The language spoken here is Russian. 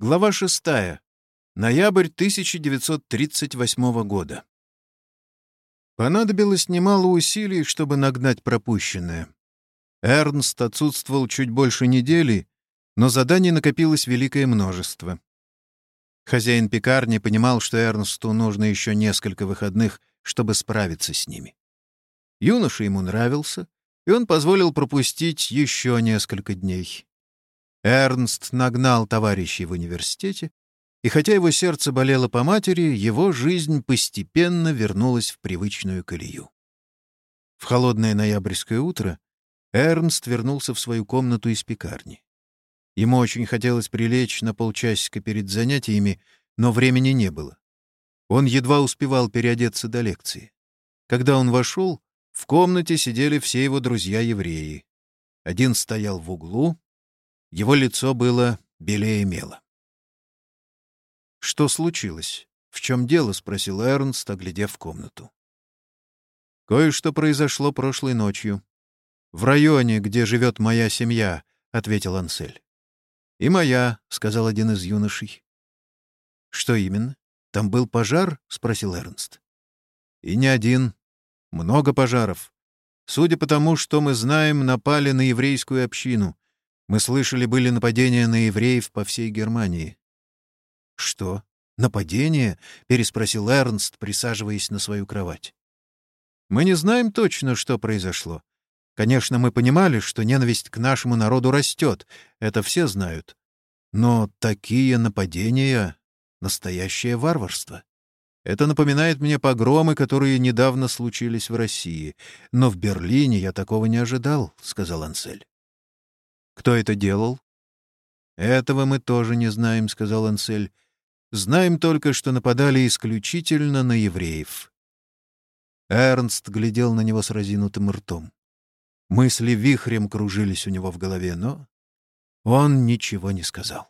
Глава 6. Ноябрь 1938 года. Понадобилось немало усилий, чтобы нагнать пропущенное. Эрнст отсутствовал чуть больше недели, но заданий накопилось великое множество. Хозяин пекарни понимал, что Эрнсту нужно еще несколько выходных, чтобы справиться с ними. Юноша ему нравился, и он позволил пропустить еще несколько дней. Эрнст нагнал товарищей в университете, и хотя его сердце болело по матери, его жизнь постепенно вернулась в привычную колею. В холодное ноябрьское утро Эрнст вернулся в свою комнату из пекарни. Ему очень хотелось прилечь на полчасика перед занятиями, но времени не было. Он едва успевал переодеться до лекции. Когда он вошел, в комнате сидели все его друзья-евреи. Один стоял в углу, его лицо было белее мела. «Что случилось? В чем дело?» — спросил Эрнст, оглядев комнату. «Кое-что произошло прошлой ночью. В районе, где живет моя семья», — ответил Ансель. «И моя», — сказал один из юношей. «Что именно? Там был пожар?» — спросил Эрнст. «И не один. Много пожаров. Судя по тому, что мы знаем, напали на еврейскую общину. Мы слышали, были нападения на евреев по всей Германии. «Что? Нападение?» — переспросил Эрнст, присаживаясь на свою кровать. «Мы не знаем точно, что произошло. Конечно, мы понимали, что ненависть к нашему народу растет, это все знают. Но такие нападения — настоящее варварство. Это напоминает мне погромы, которые недавно случились в России. Но в Берлине я такого не ожидал», — сказал Ансель. Кто это делал? Этого мы тоже не знаем, сказал Ансель. Знаем только, что нападали исключительно на евреев. Эрнст глядел на него с разинутым ртом. Мысли вихрем кружились у него в голове, но он ничего не сказал.